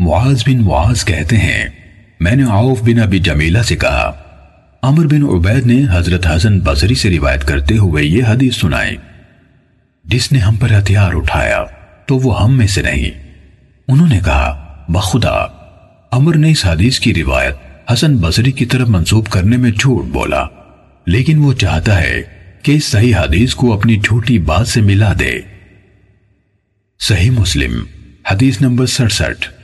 معاذ بن معاذ کہتے ہیں، میں نے عوف بن ابی جمیلہ سے کہا، عمر بن عبید نے حضرت حسن بصری سے روایت کرتے ہوئے یہ حدیث سنائی۔ جس نے ہم پر ہتھیار اٹھایا تو وہ ہم میں سے نہیں۔ انہوں نے کہا، بخدا، عمر نے اس حدیث کی روایت حسن بصری کی طرف منسوب کرنے میں جھوٹ بولا، لیکن وہ چاہتا ہے کہ اس صحیح حدیث کو اپنی جھوٹی بات سے ملا دے۔ صحیح مسلم، حدیث نمبر سڑسٹھ۔